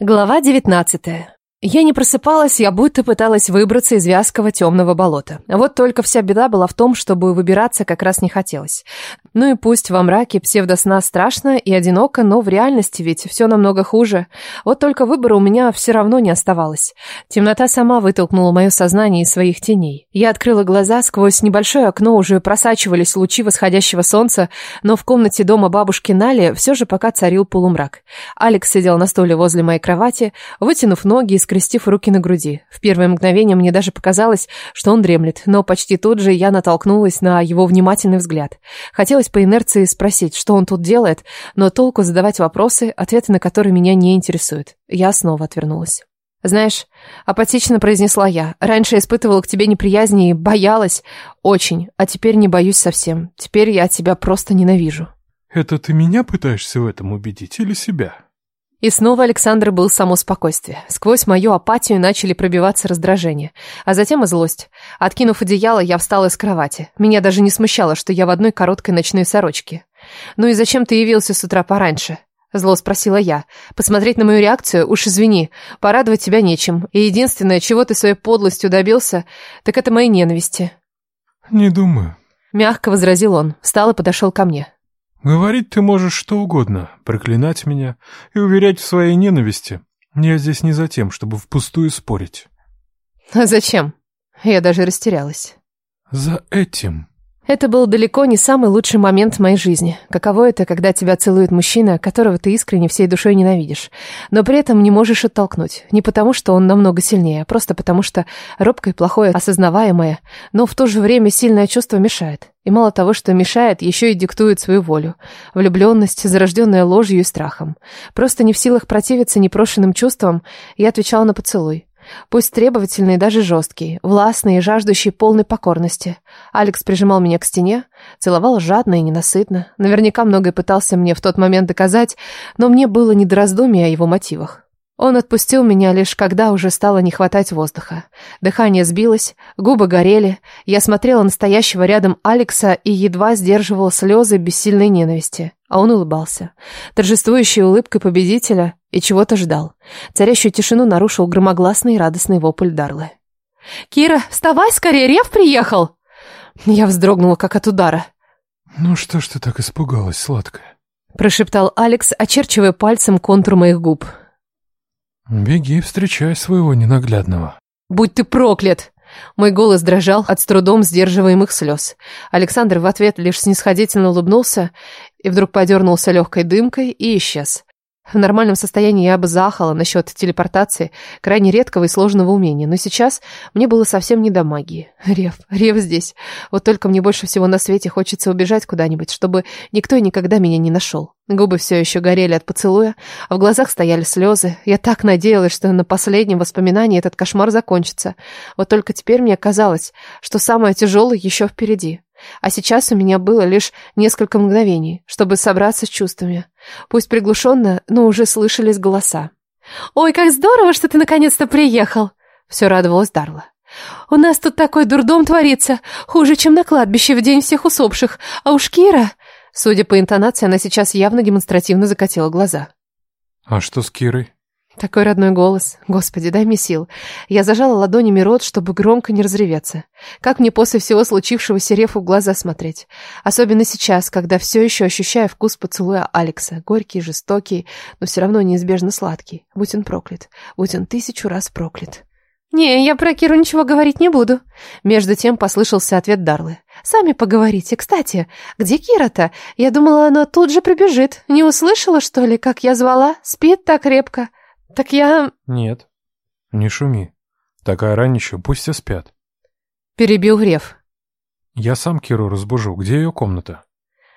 Глава 19. Я не просыпалась, я будто пыталась выбраться из вязкого темного болота. Вот только вся беда была в том, чтобы выбираться как раз не хотелось. Ну и пусть во мраке псевдосна страшно и одиноко, но в реальности ведь все намного хуже. Вот только выбора у меня все равно не оставалось. Темнота сама вытолкнула мое сознание из своих теней. Я открыла глаза, сквозь небольшое окно уже просачивались лучи восходящего солнца, но в комнате дома бабушки Нали все же пока царил полумрак. Алекс сидел на стуле возле моей кровати, вытянув ноги и скрестив руки на груди. В первое мгновение мне даже показалось, что он дремлет, но почти тут же я натолкнулась на его внимательный взгляд. Хотелось по инерции спросить, что он тут делает, но толку задавать вопросы, ответы на которые меня не интересуют. Я снова отвернулась. «Знаешь», — апатично произнесла я, «раньше испытывала к тебе неприязнь и боялась. Очень. А теперь не боюсь совсем. Теперь я тебя просто ненавижу». Это ты меня пытаешься в этом убедить или себя? И снова Александр был само спокойствие. Сквозь мою апатию начали пробиваться раздражение, а затем и злость. Откинув одеяло, я встала из кровати. Меня даже не смущало, что я в одной короткой ночной сорочке. «Ну и зачем ты явился с утра пораньше?» Зло спросила я. Посмотреть на мою реакцию, уж извини, порадовать тебя нечем. И единственное, чего ты своей подлостью добился, так это моей ненависти. Не думаю. Мягко возразил он, встал и подошел ко мне. Говорить ты можешь что угодно, проклинать меня и уверять в своей ненависти. Я здесь не за тем, чтобы впустую спорить. А зачем? Я даже растерялась. За этим. Это был далеко не самый лучший момент в моей жизни. Каково это, когда тебя целует мужчина, которого ты искренне всей душой ненавидишь, но при этом не можешь оттолкнуть. Не потому, что он намного сильнее, а просто потому, что робкое, плохое, осознаваемое, но в то же время сильное чувство мешает. И мало того, что мешает, еще и диктует свою волю. Влюбленность, зарожденная ложью и страхом. Просто не в силах противиться непрошенным чувствам, я отвечала на поцелуй. Пусть требовательный и даже жесткий, властный и жаждущий полной покорности. Алекс прижимал меня к стене, целовал жадно и ненасытно. Наверняка многое пытался мне в тот момент доказать, но мне было не до раздумий о его мотивах. Он отпустил меня лишь когда уже стало не хватать воздуха. Дыхание сбилось, губы горели. Я смотрела на стоящего рядом Алекса и едва сдерживала слезы бессильной ненависти. А он улыбался. Торжествующей улыбкой победителя и чего-то ждал. Царящую тишину нарушил громогласный и радостный вопль Дарлы. «Кира, вставай скорее, Рев приехал!» Я вздрогнула, как от удара. Ну что ж ты так испугалась, сладкая? Прошептал Алекс, очерчивая пальцем контур моих губ. Беги, встречай своего ненаглядного. «Будь ты проклят!» Мой голос дрожал от с трудом сдерживаемых слез. Александр в ответ лишь снисходительно улыбнулся и вдруг подернулся легкой дымкой и исчез. В нормальном состоянии я бы заахала насчет телепортации, крайне редкого и сложного умения, но сейчас мне было совсем не до магии. Рев, рев здесь. Вот только мне больше всего на свете хочется убежать куда-нибудь, чтобы никто и никогда меня не нашел. Губы все еще горели от поцелуя, а в глазах стояли слезы. Я так надеялась, что на последнем воспоминании этот кошмар закончится. Вот только теперь мне казалось, что самое тяжелое еще впереди. А сейчас у меня было лишь несколько мгновений, чтобы собраться с чувствами. Пусть приглушенно, но уже слышались голоса. «Ой, как здорово, что ты наконец-то приехал!» Все радовалась Дарла. «У нас тут такой дурдом творится, хуже, чем на кладбище в день всех усопших. А уж Кира...» Судя по интонации, она сейчас явно демонстративно закатила глаза. А что с Кирой? Такой родной голос. Господи, дай мне сил. Я зажала ладонями рот, чтобы громко не разреветься. Как мне после всего случившегося Рефу в глаза смотреть? Особенно сейчас, когда все еще ощущаю вкус поцелуя Алекса. Горький, жестокий, но все равно неизбежно сладкий. Будь он проклят. Будь он тысячу раз проклят. «Не, я про Киру ничего говорить не буду». Между тем послышался ответ Дарлы. «Сами поговорите. Кстати, где Кира-то? Я думала, она тут же прибежит. Не услышала, что ли, как я звала? Спит так крепко. Так я...» Нет. Не шуми. Такая рань еще, пусть все спят. Перебил Греф. Я сам Киру разбужу. Где ее комната?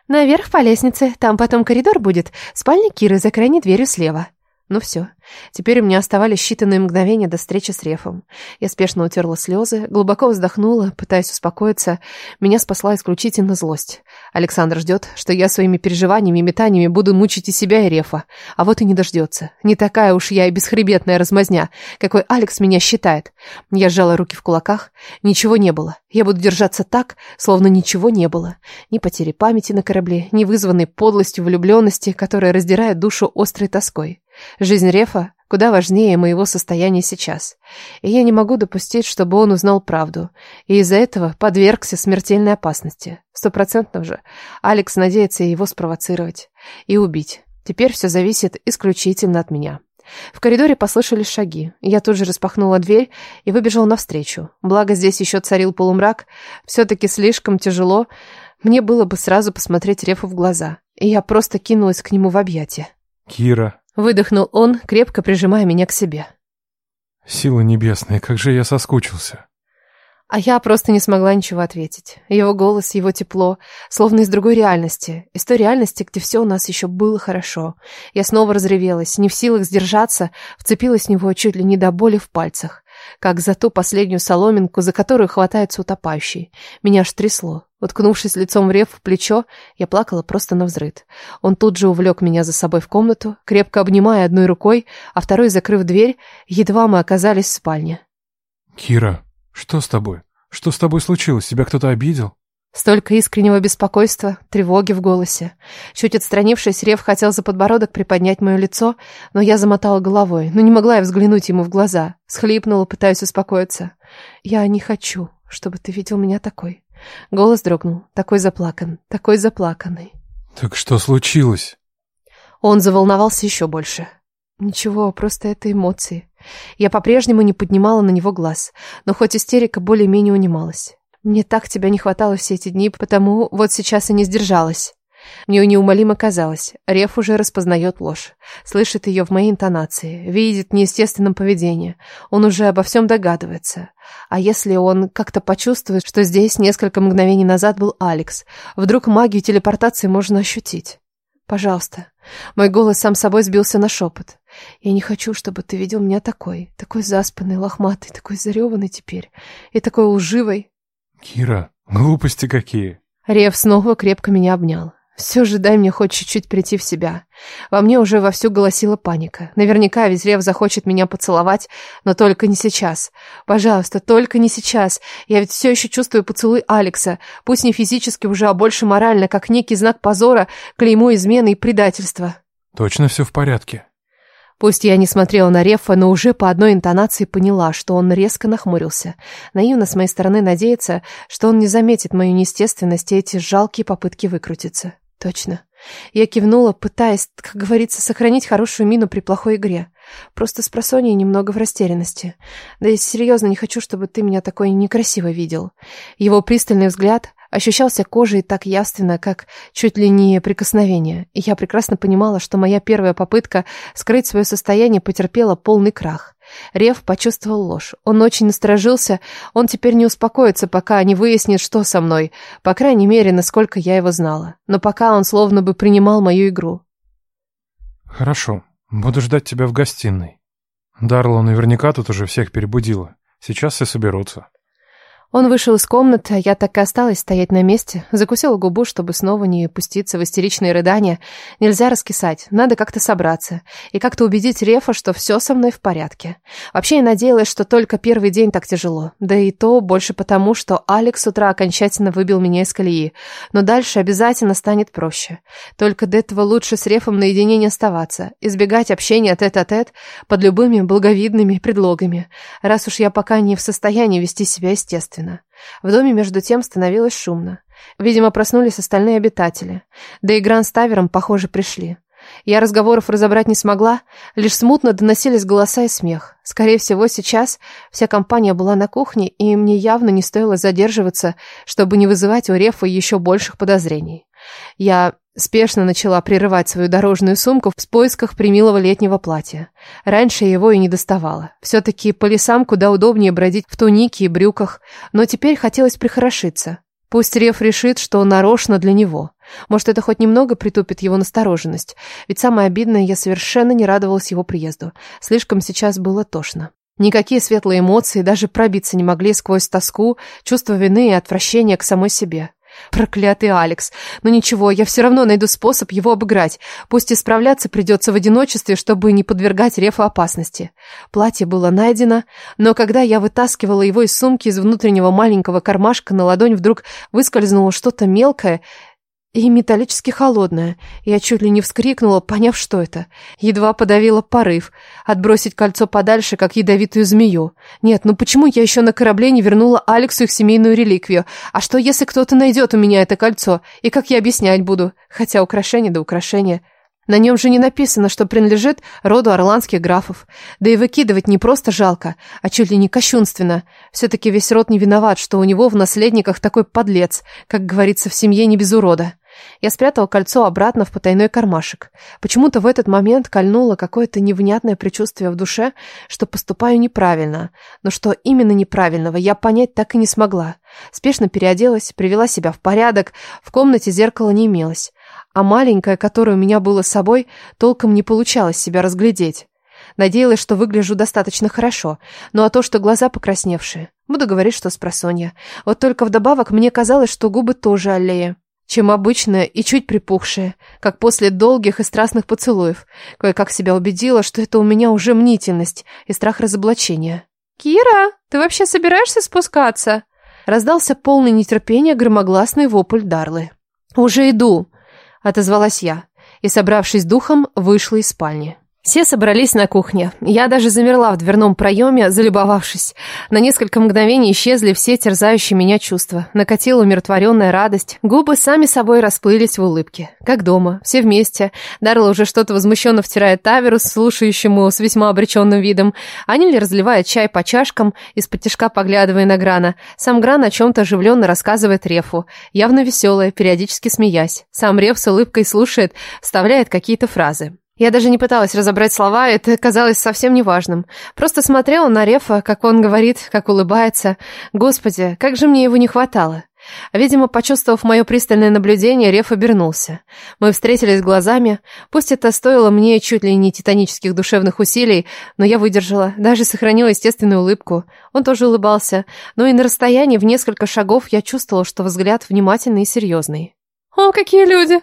«Наверх по лестнице. Там потом коридор будет. Спальня Киры за крайней дверью слева». Ну все. Теперь у меня оставались считанные мгновения до встречи с Рефом. Я спешно утерла слезы, глубоко вздохнула, пытаясь успокоиться. Меня спасла исключительно злость. Александр ждет, что я своими переживаниями и метаниями буду мучить и себя, и Рефа. А вот и не дождется. Не такая уж я и бесхребетная размазня, какой Алекс меня считает. Я сжала руки в кулаках. Ничего не было. Я буду держаться так, словно ничего не было. Ни потери памяти на корабле, ни вызванной подлостью влюбленности, которая раздирает душу острой тоской. Жизнь Рефа, куда важнее моего состояния сейчас. И я не могу допустить, чтобы он узнал правду, и из-за этого подвергся смертельной опасности. Стопроцентно же. Алекс надеется его спровоцировать и убить. Теперь все зависит исключительно от меня. В коридоре послышались шаги. Я тут же распахнула дверь и выбежала навстречу. Благо здесь еще царил полумрак. Все-таки слишком тяжело. Мне было бы сразу посмотреть Рефу в глаза. И я просто кинулась к нему в объятия. «Кира!» Выдохнул он, крепко прижимая меня к себе. «Сила небесная, как же я соскучился!» А я просто не смогла ничего ответить. Его голос, его тепло, словно из другой реальности. Из той реальности, где все у нас еще было хорошо. Я снова разревелась, не в силах сдержаться, вцепилась в него чуть ли не до боли в пальцах. Как за ту последнюю соломинку, за которую хватается утопающий. Меня аж трясло. Уткнувшись лицом в рев в плечо, я плакала просто на взрыд. Он тут же увлек меня за собой в комнату, крепко обнимая одной рукой, а второй закрыв дверь, едва мы оказались в спальне. «Кира!» «Что с тобой? Что с тобой случилось? Тебя кто-то обидел?» Столько искреннего беспокойства, тревоги в голосе. Чуть отстранившись, Рев хотел за подбородок приподнять мое лицо, но я замотала головой, но не могла я взглянуть ему в глаза. Схлипнула, пытаясь успокоиться. «Я не хочу, чтобы ты видел меня такой». Голос дрогнул, такой заплакан, такой заплаканный. «Так что случилось?» Он заволновался еще больше. Ничего, просто это эмоции. Я по-прежнему не поднимала на него глаз, но хоть истерика более-менее унималась. Мне так тебя не хватало все эти дни, потому вот сейчас и не сдержалась. Мне неумолимо казалось, Реф уже распознает ложь, слышит ее в моей интонации, видит в неестественном поведении. Он уже обо всем догадывается. А если он как-то почувствует, что здесь несколько мгновений назад был Алекс, вдруг магию телепортации можно ощутить? Пожалуйста. Мой голос сам собой сбился на шепот. Я не хочу, чтобы ты видел меня такой, такой заспанный, лохматый, такой зареванный теперь и такой лживой. Кира, глупости какие. Рев снова крепко меня обнял. Все же дай мне хоть чуть-чуть прийти в себя. Во мне уже вовсю голосила паника. Наверняка Визрев захочет меня поцеловать, но только не сейчас. Пожалуйста, только не сейчас. Я ведь все еще чувствую поцелуй Алекса, пусть не физически уже, а больше морально, как некий знак позора, клеймо измены и предательства. Точно все в порядке? Пусть я не смотрела на Рефа, но уже по одной интонации поняла, что он резко нахмурился. Наивно с моей стороны надеяться, что он не заметит мою неестественность и эти жалкие попытки выкрутиться. Точно. Я кивнула, пытаясь, как говорится, сохранить хорошую мину при плохой игре. Просто с просонья немного в растерянности. Да и серьезно не хочу, чтобы ты меня такой некрасиво видел. Его пристальный взгляд ощущался кожей так явственно, как чуть ли не прикосновение. И я прекрасно понимала, что моя первая попытка скрыть свое состояние потерпела полный крах. Рев почувствовал ложь. Он очень насторожился. Он теперь не успокоится, пока не выяснит, что со мной. По крайней мере, насколько я его знала. Но пока он словно бы принимал мою игру. Хорошо. Буду ждать тебя в гостиной. Дарла наверняка тут уже всех перебудила. Сейчас все соберутся. Он вышел из комнаты, а я так и осталась стоять на месте, закусила губу, чтобы снова не пуститься в истеричные рыдания. Нельзя раскисать, надо как-то собраться и как-то убедить Рефа, что все со мной в порядке. Вообще я надеялась, что только первый день так тяжело, да и то больше потому, что Алекс с утра окончательно выбил меня из колеи, но дальше обязательно станет проще. Только до этого лучше с Рефом наедине не оставаться, избегать общения тет-а-тет -тет под любыми благовидными предлогами, раз уж я пока не в состоянии вести себя естественно естественно. В доме между тем становилось шумно. Видимо, проснулись остальные обитатели. Да и Гран с Тавером, похоже, пришли. Я разговоров разобрать не смогла, лишь смутно доносились голоса и смех. Скорее всего, сейчас вся компания была на кухне, и мне явно не стоило задерживаться, чтобы не вызывать у Рефа еще больших подозрений. Я спешно начала прерывать свою дорожную сумку в поисках примилого летнего платья. Раньше его и не доставала. Все-таки по лесам куда удобнее бродить в тунике и брюках, но теперь хотелось прихорошиться. Пусть Реф решит, что нарочно для него. Может, это хоть немного притупит его настороженность. Ведь самое обидное, я совершенно не радовалась его приезду. Слишком сейчас было тошно. Никакие светлые эмоции даже пробиться не могли сквозь тоску, чувство вины и отвращения к самой себе. Проклятый Алекс. Но ничего, я все равно найду способ его обыграть. Пусть и справляться придется в одиночестве, чтобы не подвергать Рефу опасности. Платье было найдено, но когда я вытаскивала его из сумки из внутреннего маленького кармашка, на ладонь вдруг выскользнуло что-то мелкое и металлически холодное. Я чуть ли не вскрикнула, поняв, что это. Едва подавила порыв. Отбросить кольцо подальше, как ядовитую змею. Нет, ну почему я еще на корабле не вернула Алексу их семейную реликвию? А что, если кто-то найдет у меня это кольцо? И как я объяснять буду? Хотя украшение да украшение. На нем же не написано, что принадлежит роду орландских графов. Да и выкидывать не просто жалко, а чуть ли не кощунственно. Все-таки весь род не виноват, что у него в наследниках такой подлец, как говорится, в семье не без урода. Я спрятал кольцо обратно в потайной кармашек. Почему-то в этот момент кольнуло какое-то невнятное предчувствие в душе, что поступаю неправильно. Но что именно неправильного, я понять так и не смогла. Спешно переоделась, привела себя в порядок, в комнате зеркала не имелось. А маленькое, которое у меня было с собой, толком не получалось себя разглядеть. Надеялась, что выгляжу достаточно хорошо, ну а то, что глаза покрасневшие, буду говорить, что спросонья. Вот только вдобавок мне казалось, что губы тоже аллея чем обычно и чуть припухшие, как после долгих и страстных поцелуев. Кое-как себя убедила, что это у меня уже мнительность и страх разоблачения. «Кира, ты вообще собираешься спускаться?» Раздался полный нетерпения громогласный вопль Дарлы. «Уже иду», — отозвалась я, и, собравшись духом, вышла из спальни. Все собрались на кухне. Я даже замерла в дверном проеме, залюбовавшись. На несколько мгновений исчезли все терзающие меня чувства. Накатила умиротворенная радость. Губы сами собой расплылись в улыбке. Как дома, все вместе. Дарла уже что-то возмущенно втирает Таверу, слушающему с весьма обреченным видом. Аниль разливает чай по чашкам, из-под тяжка поглядывая на Грана. Сам Гран о чем-то оживленно рассказывает Рефу. Явно веселая, периодически смеясь. Сам Реф с улыбкой слушает, вставляет какие-то фразы. Я даже не пыталась разобрать слова, это казалось совсем неважным. Просто смотрела на Рефа, как он говорит, как улыбается. Господи, как же мне его не хватало. Видимо, почувствовав мое пристальное наблюдение, Реф обернулся. Мы встретились глазами. Пусть это стоило мне чуть ли не титанических душевных усилий, но я выдержала, даже сохранила естественную улыбку. Он тоже улыбался, но и на расстоянии в несколько шагов я чувствовала, что взгляд внимательный и серьезный. «О, какие люди!»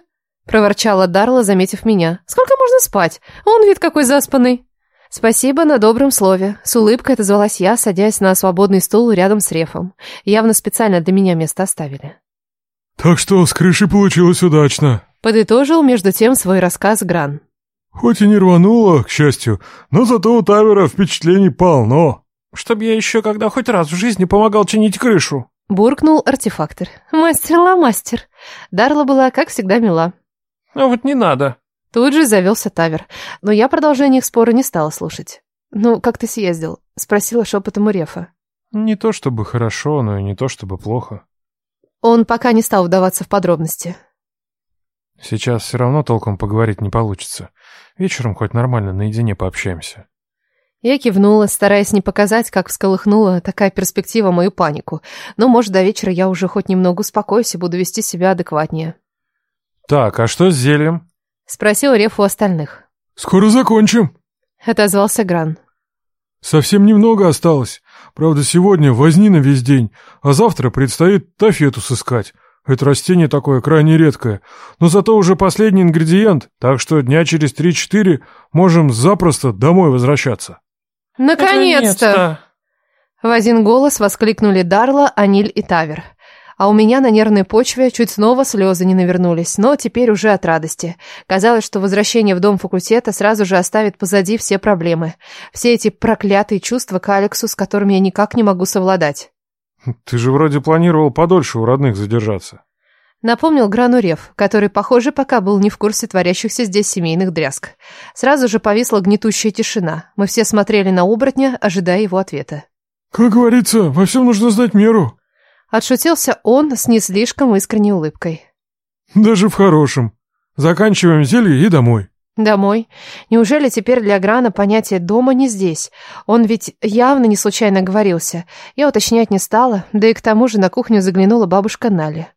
Проворчала Дарла, заметив меня. «Сколько можно спать? Он вид какой заспанный!» «Спасибо на добром слове», — с улыбкой отозвалась я, садясь на свободный стул рядом с Рефом. Явно специально для меня место оставили. «Так что с крыши получилось удачно», — подытожил между тем свой рассказ Гран. «Хоть и не рвануло, к счастью, но зато у Тавера впечатлений полно». «Чтоб я еще когда хоть раз в жизни помогал чинить крышу», — буркнул артефактор. «Мастер-ла-мастер». Дарла была, как всегда, мила. А вот не надо. Тут же завелся Тавер, но я продолжение их спора не стала слушать. «Ну, как ты съездил?» — спросила шепотом у Рефа. «Не то чтобы хорошо, но и не то чтобы плохо». Он пока не стал вдаваться в подробности. «Сейчас все равно толком поговорить не получится. Вечером хоть нормально наедине пообщаемся». Я кивнула, стараясь не показать, как всколыхнула такая перспектива мою панику. Но, может, до вечера я уже хоть немного успокоюсь и буду вести себя адекватнее. «Так, а что с зельем?» — спросил Реф у остальных. «Скоро закончим», — отозвался Гран. «Совсем немного осталось. Правда, сегодня возни на весь день, а завтра предстоит тафету сыскать. Это растение такое крайне редкое, но зато уже последний ингредиент, так что дня через три-четыре можем запросто домой возвращаться». «Наконец-то!» В один голос воскликнули Дарла, Аниль и Тавер а у меня на нервной почве чуть снова слезы не навернулись, но теперь уже от радости. Казалось, что возвращение в дом факультета сразу же оставит позади все проблемы. Все эти проклятые чувства к Алексу, с которыми я никак не могу совладать. «Ты же вроде планировал подольше у родных задержаться». Напомнил Гранурев, который, похоже, пока был не в курсе творящихся здесь семейных дрязг. Сразу же повисла гнетущая тишина. Мы все смотрели на оборотня, ожидая его ответа. «Как говорится, во всем нужно знать меру», Отшутился он с не слишком искренней улыбкой. «Даже в хорошем. Заканчиваем зелье и домой». Домой? Неужели теперь для Грана понятие «дома» не здесь? Он ведь явно не случайно говорился. Я уточнять не стала, да и к тому же на кухню заглянула бабушка Нали.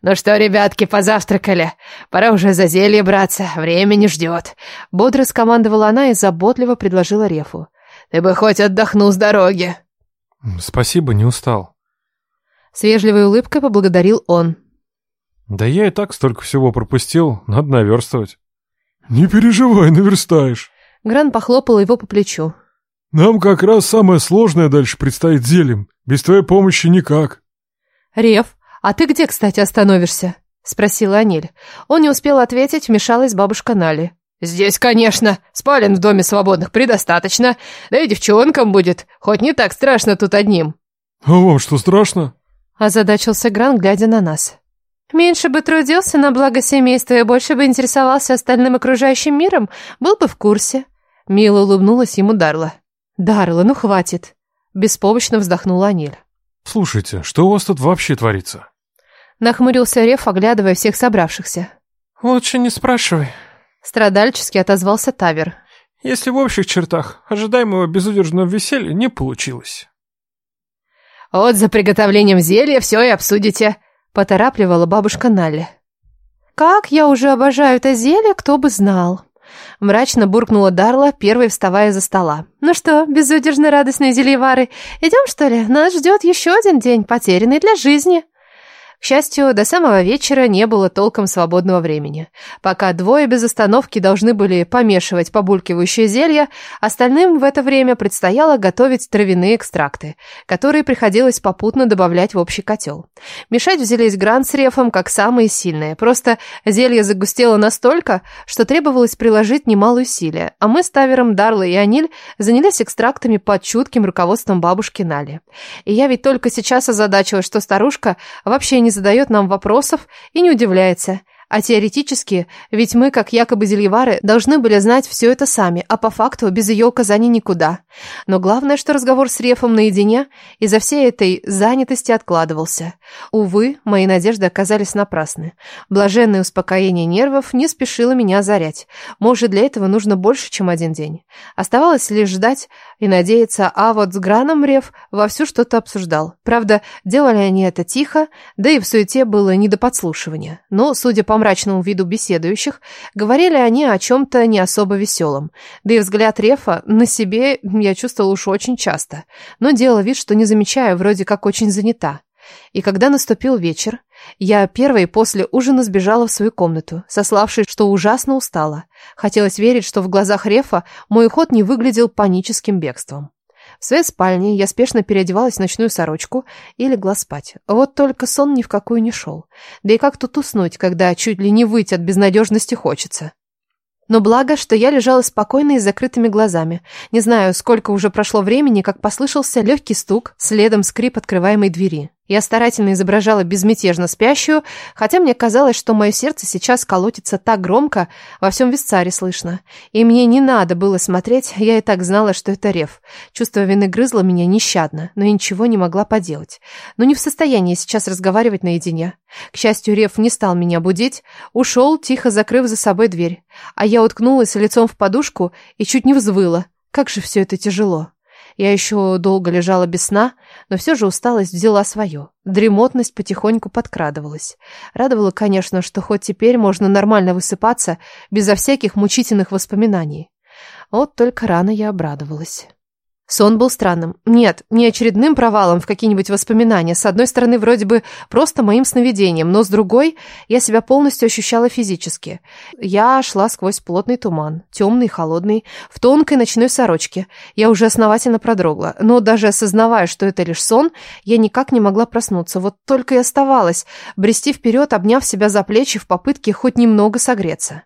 «Ну что, ребятки, позавтракали? Пора уже за зелье браться, время не ждет». Бодро скомандовала она и заботливо предложила Рефу. «Ты бы хоть отдохнул с дороги». «Спасибо, не устал». С вежливой улыбкой поблагодарил он. Да я и так столько всего пропустил, надо наверстывать. Не переживай, наверстаешь. Гран похлопал его по плечу. Нам как раз самое сложное дальше предстоит зелем. Без твоей помощи никак. Рев, а ты где, кстати, остановишься? Спросила Аниль. Он не успел ответить, вмешалась бабушка Нали. «Здесь, конечно, спален в доме свободных предостаточно, да и девчонкам будет, хоть не так страшно тут одним». «А вам что, страшно?» Озадачился Гран, глядя на нас. Меньше бы трудился на благо семейства и больше бы интересовался остальным окружающим миром, был бы в курсе. Мило улыбнулась ему Дарла. «Дарла, ну хватит!» Беспомощно вздохнула Аниль. «Слушайте, что у вас тут вообще творится?» Нахмурился Реф, оглядывая всех собравшихся. «Лучше не спрашивай», Страдальчески отозвался Тавер. Если в общих чертах ожидаемого безудержного веселья не получилось. «Вот за приготовлением зелья все и обсудите», — поторапливала бабушка Налли. «Как я уже обожаю это зелье, кто бы знал!» Мрачно буркнула Дарла, первой вставая за стола. «Ну что, безудержно радостные зельевары, идем, что ли? Нас ждет еще один день, потерянный для жизни!» К счастью, до самого вечера не было толком свободного времени. Пока двое без остановки должны были помешивать побулькивающее зелье, остальным в это время предстояло готовить травяные экстракты, которые приходилось попутно добавлять в общий котел. Мешать взялись Грант с Рефом как самые сильные, просто зелье загустело настолько, что требовалось приложить немало усилия, а мы с Тавером, Дарла и Аниль занялись экстрактами под чутким руководством бабушки Нали. И я ведь только сейчас озадачилась, что старушка вообще не не задает нам вопросов и не удивляется. А теоретически, ведь мы, как якобы зельевары, должны были знать все это сами, а по факту без ее указаний никуда. Но главное, что разговор с Рефом наедине из-за всей этой занятости откладывался. Увы, мои надежды оказались напрасны. Блаженное успокоение нервов не спешило меня озарять. Может, для этого нужно больше, чем один день. Оставалось лишь ждать и надеяться, а вот с Граном Реф вовсю что-то обсуждал. Правда, делали они это тихо, да и в суете было не до подслушивания. Но, судя по мрачному виду беседующих, говорили они о чем-то не особо веселом. Да и взгляд Рефа на себе я чувствовала уж очень часто, но делала вид, что не замечаю, вроде как очень занята. И когда наступил вечер, я первой после ужина сбежала в свою комнату, сославшись, что ужасно устала. Хотелось верить, что в глазах Рефа мой уход не выглядел паническим бегством. В своей спальне я спешно переодевалась в ночную сорочку и легла спать. Вот только сон ни в какую не шел. Да и как тут уснуть, когда чуть ли не выйти от безнадежности хочется? Но благо, что я лежала спокойно и с закрытыми глазами. Не знаю, сколько уже прошло времени, как послышался легкий стук, следом скрип открываемой двери. Я старательно изображала безмятежно спящую, хотя мне казалось, что мое сердце сейчас колотится так громко, во всем Висцаре слышно. И мне не надо было смотреть, я и так знала, что это рев. Чувство вины грызло меня нещадно, но я ничего не могла поделать. Но не в состоянии сейчас разговаривать наедине. К счастью, рев не стал меня будить, ушел, тихо закрыв за собой дверь. А я уткнулась лицом в подушку и чуть не взвыла. Как же все это тяжело. Я еще долго лежала без сна, но все же усталость взяла свое. Дремотность потихоньку подкрадывалась. Радовало, конечно, что хоть теперь можно нормально высыпаться, безо всяких мучительных воспоминаний. Вот только рано я обрадовалась. Сон был странным. Нет, не очередным провалом в какие-нибудь воспоминания. С одной стороны, вроде бы просто моим сновидением, но с другой, я себя полностью ощущала физически. Я шла сквозь плотный туман, темный, холодный, в тонкой ночной сорочке. Я уже основательно продрогла, но даже осознавая, что это лишь сон, я никак не могла проснуться. Вот только и оставалось брести вперед, обняв себя за плечи в попытке хоть немного согреться.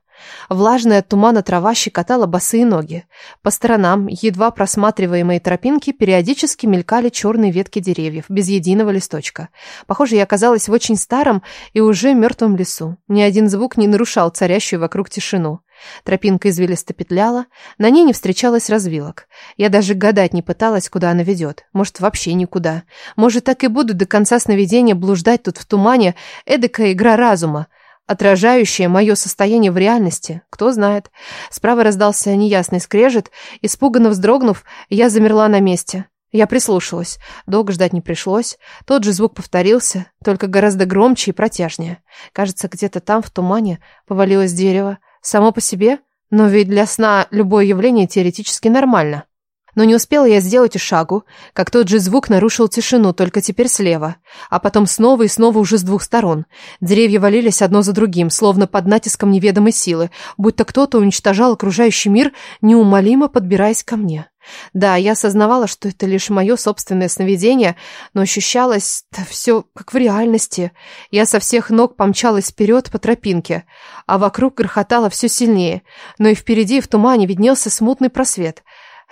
Влажная от тумана трава щекотала босые ноги. По сторонам, едва просматриваемые тропинки, периодически мелькали черные ветки деревьев, без единого листочка. Похоже, я оказалась в очень старом и уже мертвом лесу. Ни один звук не нарушал царящую вокруг тишину. Тропинка извилисто петляла, на ней не встречалось развилок. Я даже гадать не пыталась, куда она ведет. Может, вообще никуда. Может, так и буду до конца сновидения блуждать тут в тумане, эдакая игра разума отражающее мое состояние в реальности, кто знает. Справа раздался неясный скрежет, испуганно вздрогнув, я замерла на месте. Я прислушалась. Долго ждать не пришлось. Тот же звук повторился, только гораздо громче и протяжнее. Кажется, где-то там, в тумане, повалилось дерево. Само по себе? Но ведь для сна любое явление теоретически нормально. Но не успела я сделать и шагу, как тот же звук нарушил тишину, только теперь слева, а потом снова и снова уже с двух сторон. Деревья валились одно за другим, словно под натиском неведомой силы, будто кто-то уничтожал окружающий мир, неумолимо подбираясь ко мне. Да, я осознавала, что это лишь мое собственное сновидение, но ощущалось все как в реальности. Я со всех ног помчалась вперед по тропинке, а вокруг грохотало все сильнее, но и впереди в тумане виднелся смутный просвет.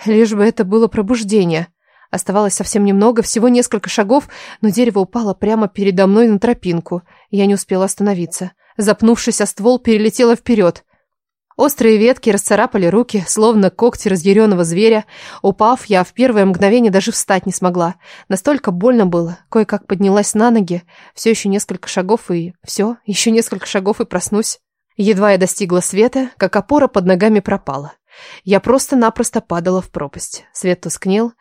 Лишь бы это было пробуждение. Оставалось совсем немного, всего несколько шагов, но дерево упало прямо передо мной на тропинку. Я не успела остановиться. Запнувшись о ствол, перелетела вперед. Острые ветки расцарапали руки, словно когти разъяренного зверя. Упав, я в первое мгновение даже встать не смогла. Настолько больно было. Кое-как поднялась на ноги. Все еще несколько шагов и... Все, еще несколько шагов и проснусь. Едва я достигла света, как опора под ногами пропала. Я просто-напросто падала в пропасть. Свет тускнел,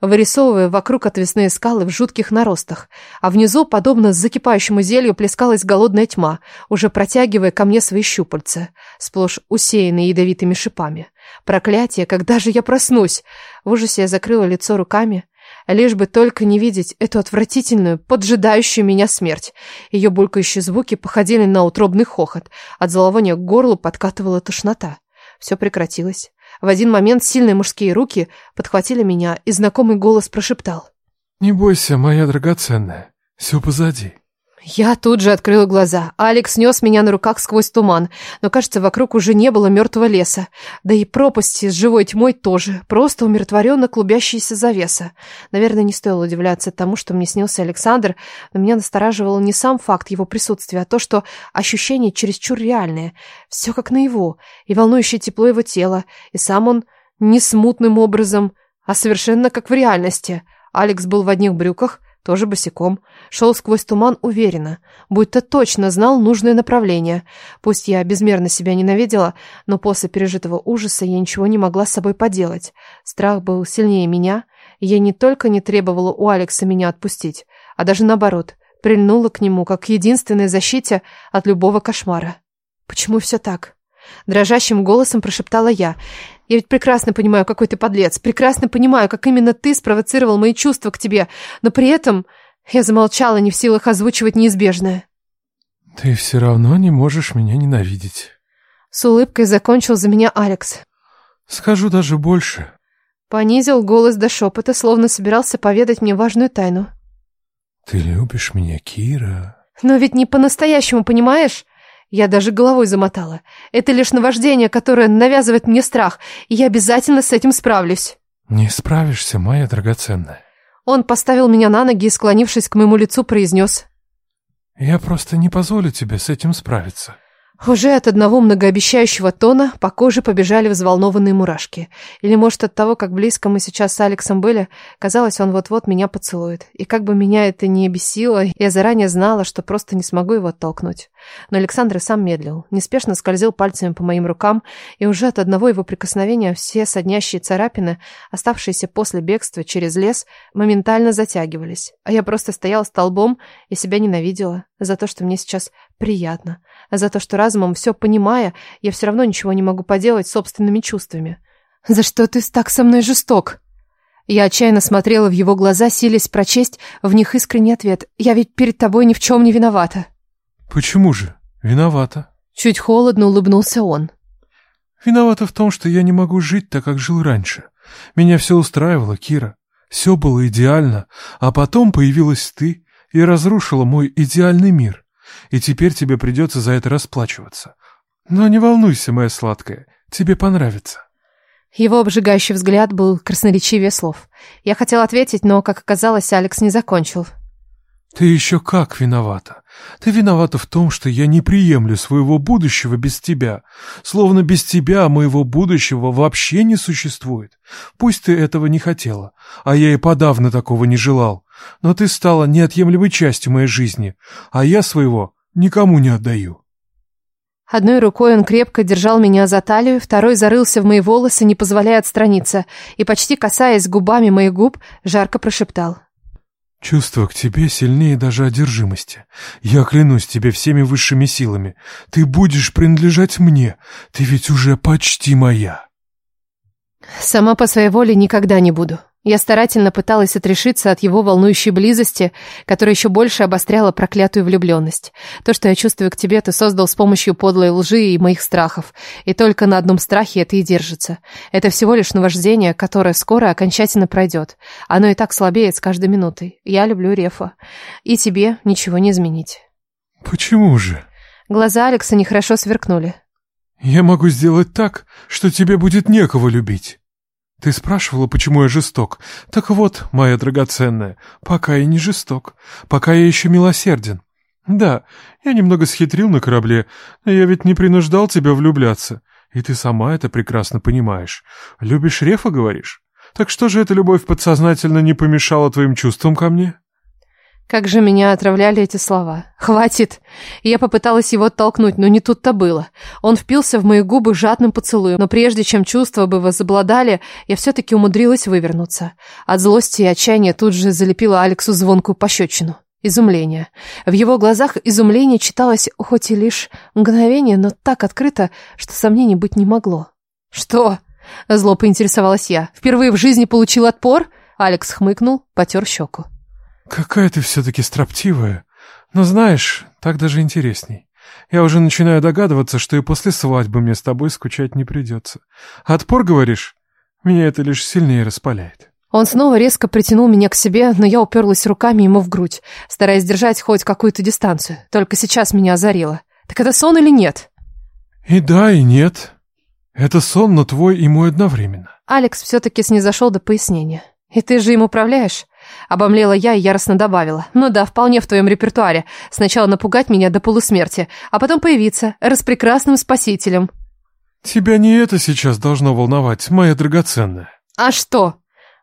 вырисовывая вокруг отвесные скалы в жутких наростах, а внизу, подобно закипающему зелью, плескалась голодная тьма, уже протягивая ко мне свои щупальца, сплошь усеянные ядовитыми шипами. Проклятие, когда же я проснусь? В ужасе я закрыла лицо руками, лишь бы только не видеть эту отвратительную, поджидающую меня смерть. Ее булькающие звуки походили на утробный хохот, от зловония к горлу подкатывала тошнота. Все прекратилось. В один момент сильные мужские руки подхватили меня, и знакомый голос прошептал. «Не бойся, моя драгоценная, все позади». Я тут же открыла глаза. Алекс нес меня на руках сквозь туман, но, кажется, вокруг уже не было мертвого леса. Да и пропасти с живой тьмой тоже, просто умиротворенно клубящаяся завеса. Наверное, не стоило удивляться тому, что мне снился Александр, но меня настораживал не сам факт его присутствия, а то, что ощущения чересчур реальные. Все как на его, и волнующее тепло его тела, и сам он не смутным образом, а совершенно как в реальности. Алекс был в одних брюках, тоже босиком, шел сквозь туман уверенно, будто точно знал нужное направление. Пусть я безмерно себя ненавидела, но после пережитого ужаса я ничего не могла с собой поделать. Страх был сильнее меня, и я не только не требовала у Алекса меня отпустить, а даже наоборот, прильнула к нему как к единственной защите от любого кошмара. Почему все так? Дрожащим голосом прошептала я. Я ведь прекрасно понимаю, какой ты подлец. Прекрасно понимаю, как именно ты спровоцировал мои чувства к тебе. Но при этом я замолчала, не в силах озвучивать неизбежное. Ты все равно не можешь меня ненавидеть. С улыбкой закончил за меня Алекс. Скажу даже больше. Понизил голос до шепота, словно собирался поведать мне важную тайну. Ты любишь меня, Кира. Но ведь не по-настоящему, понимаешь? Я даже головой замотала. Это лишь наваждение, которое навязывает мне страх, и я обязательно с этим справлюсь. Не справишься, моя драгоценная. Он поставил меня на ноги и, склонившись к моему лицу, произнес. Я просто не позволю тебе с этим справиться. Уже от одного многообещающего тона по коже побежали взволнованные мурашки. Или, может, от того, как близко мы сейчас с Алексом были, казалось, он вот-вот меня поцелует. И как бы меня это не бесило, я заранее знала, что просто не смогу его оттолкнуть. Но Александр и сам медлил, неспешно скользил пальцами по моим рукам, и уже от одного его прикосновения все соднящие царапины, оставшиеся после бегства через лес, моментально затягивались. А я просто стояла столбом и себя ненавидела за то, что мне сейчас приятно, за то, что разумом все понимая, я все равно ничего не могу поделать собственными чувствами. «За что ты так со мной жесток?» Я отчаянно смотрела в его глаза, силясь прочесть в них искренний ответ. «Я ведь перед тобой ни в чем не виновата». «Почему же? Виновата». Чуть холодно улыбнулся он. «Виновата в том, что я не могу жить так, как жил раньше. Меня все устраивало, Кира. Все было идеально, а потом появилась ты и разрушила мой идеальный мир и теперь тебе придется за это расплачиваться. Но не волнуйся, моя сладкая, тебе понравится». Его обжигающий взгляд был красноречивее слов. Я хотел ответить, но, как оказалось, Алекс не закончил. «Ты еще как виновата. Ты виновата в том, что я не приемлю своего будущего без тебя. Словно без тебя моего будущего вообще не существует. Пусть ты этого не хотела, а я и подавно такого не желал. Но ты стала неотъемлемой частью моей жизни, а я своего никому не отдаю. Одной рукой он крепко держал меня за талию, второй зарылся в мои волосы, не позволяя отстраниться, и, почти касаясь губами моих губ, жарко прошептал. «Чувство к тебе сильнее даже одержимости. Я клянусь тебе всеми высшими силами. Ты будешь принадлежать мне. Ты ведь уже почти моя». «Сама по своей воле никогда не буду», Я старательно пыталась отрешиться от его волнующей близости, которая еще больше обостряла проклятую влюбленность. То, что я чувствую к тебе, ты создал с помощью подлой лжи и моих страхов. И только на одном страхе это и держится. Это всего лишь наваждение, которое скоро окончательно пройдет. Оно и так слабеет с каждой минутой. Я люблю Рефа. И тебе ничего не изменить. Почему же? Глаза Алекса нехорошо сверкнули. Я могу сделать так, что тебе будет некого любить. Ты спрашивала, почему я жесток? Так вот, моя драгоценная, пока я не жесток, пока я еще милосерден. Да, я немного схитрил на корабле, но я ведь не принуждал тебя влюбляться, и ты сама это прекрасно понимаешь. Любишь Рефа, говоришь? Так что же эта любовь подсознательно не помешала твоим чувствам ко мне? Как же меня отравляли эти слова. Хватит. Я попыталась его оттолкнуть, но не тут-то было. Он впился в мои губы жадным поцелуем, но прежде чем чувства бы возобладали, я все-таки умудрилась вывернуться. От злости и отчаяния тут же залепила Алексу звонкую пощечину. Изумление. В его глазах изумление читалось хоть и лишь мгновение, но так открыто, что сомнений быть не могло. «Что?» – зло поинтересовалась я. «Впервые в жизни получил отпор?» Алекс хмыкнул, потер щеку. «Какая ты все-таки строптивая. Но знаешь, так даже интересней. Я уже начинаю догадываться, что и после свадьбы мне с тобой скучать не придется. Отпор, говоришь? Меня это лишь сильнее распаляет». Он снова резко притянул меня к себе, но я уперлась руками ему в грудь, стараясь держать хоть какую-то дистанцию. Только сейчас меня озарило. Так это сон или нет? И да, и нет. Это сон, но твой и мой одновременно. Алекс все-таки снизошел до пояснения. И ты же им управляешь? Обомлела я и яростно добавила. Ну да, вполне в твоем репертуаре. Сначала напугать меня до полусмерти, а потом появиться распрекрасным спасителем. Тебя не это сейчас должно волновать, моя драгоценная. А что?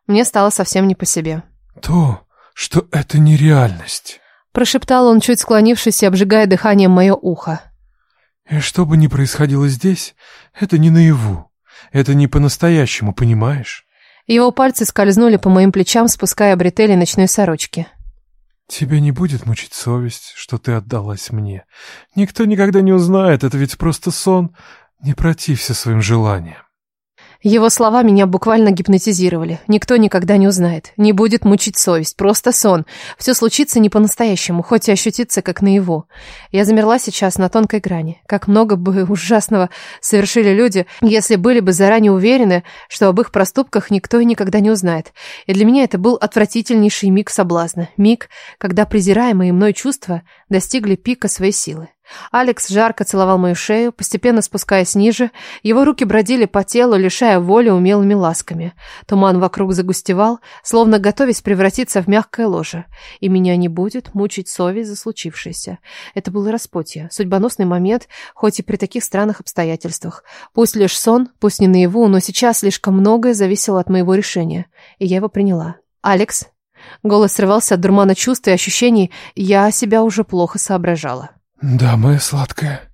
Мне стало совсем не по себе. То, что это нереальность. Прошептал он, чуть склонившись и обжигая дыханием мое ухо. И что бы ни происходило здесь, это не наяву. Это не по-настоящему, понимаешь? Его пальцы скользнули по моим плечам, спуская бретели ночной сорочки. Тебя не будет мучить совесть, что ты отдалась мне. Никто никогда не узнает, это ведь просто сон. Не протився своим желаниям. Его слова меня буквально гипнотизировали. Никто никогда не узнает. Не будет мучить совесть. Просто сон. Все случится не по-настоящему, хоть и ощутится как наяву. Я замерла сейчас на тонкой грани. Как много бы ужасного совершили люди, если были бы заранее уверены, что об их проступках никто и никогда не узнает. И для меня это был отвратительнейший миг соблазна. Миг, когда презираемые мной чувства достигли пика своей силы. Алекс жарко целовал мою шею, постепенно спускаясь ниже. Его руки бродили по телу, лишая воли умелыми ласками. Туман вокруг загустевал, словно готовясь превратиться в мягкое ложе. И меня не будет мучить совесть за случившееся. Это было распутье, судьбоносный момент, хоть и при таких странных обстоятельствах. Пусть лишь сон, пусть не наяву, но сейчас слишком многое зависело от моего решения. И я его приняла. «Алекс?» Голос срывался от дурмана чувств и ощущений, я себя уже плохо соображала. «Да, моя сладкая».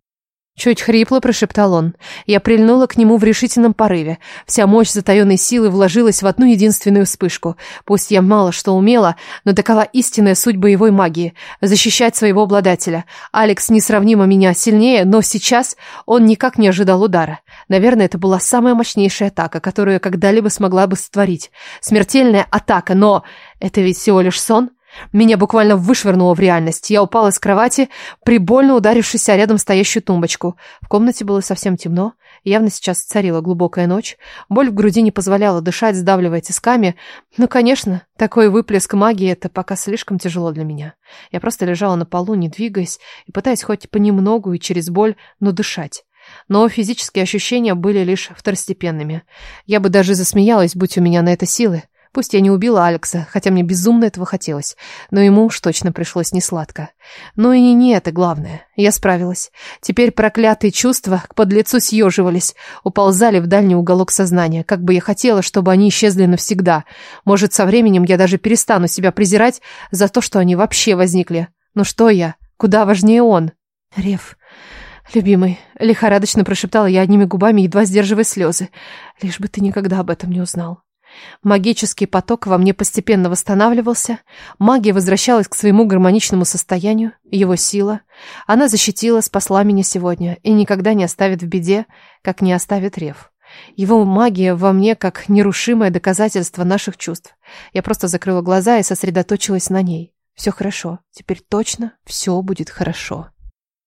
Чуть хрипло прошептал он. Я прильнула к нему в решительном порыве. Вся мощь затаенной силы вложилась в одну единственную вспышку. Пусть я мало что умела, но такова истинная суть боевой магии — защищать своего обладателя. Алекс несравнимо меня сильнее, но сейчас он никак не ожидал удара. Наверное, это была самая мощнейшая атака, которую я когда-либо смогла бы сотворить. Смертельная атака, но это ведь всего лишь сон. Меня буквально вышвырнуло в реальность. Я упала с кровати, прибольно ударившись о рядом стоящую тумбочку. В комнате было совсем темно. Явно сейчас царила глубокая ночь. Боль в груди не позволяла дышать, сдавливая тисками. Ну, конечно, такой выплеск магии — это пока слишком тяжело для меня. Я просто лежала на полу, не двигаясь, и пытаясь хоть понемногу и через боль, но дышать. Но физические ощущения были лишь второстепенными. Я бы даже засмеялась, будь у меня на это силы. Пусть я не убила Алекса, хотя мне безумно этого хотелось, но ему уж точно пришлось несладко. Но и не это главное. Я справилась. Теперь проклятые чувства к подлецу съеживались, уползали в дальний уголок сознания, как бы я хотела, чтобы они исчезли навсегда. Может, со временем я даже перестану себя презирать за то, что они вообще возникли. Но что я? Куда важнее он? Рев... «Любимый», — лихорадочно прошептала я одними губами, едва сдерживая слезы. «Лишь бы ты никогда об этом не узнал». Магический поток во мне постепенно восстанавливался, магия возвращалась к своему гармоничному состоянию, его сила. Она защитила, спасла меня сегодня и никогда не оставит в беде, как не оставит Рев. Его магия во мне как нерушимое доказательство наших чувств. Я просто закрыла глаза и сосредоточилась на ней. Все хорошо. Теперь точно все будет хорошо.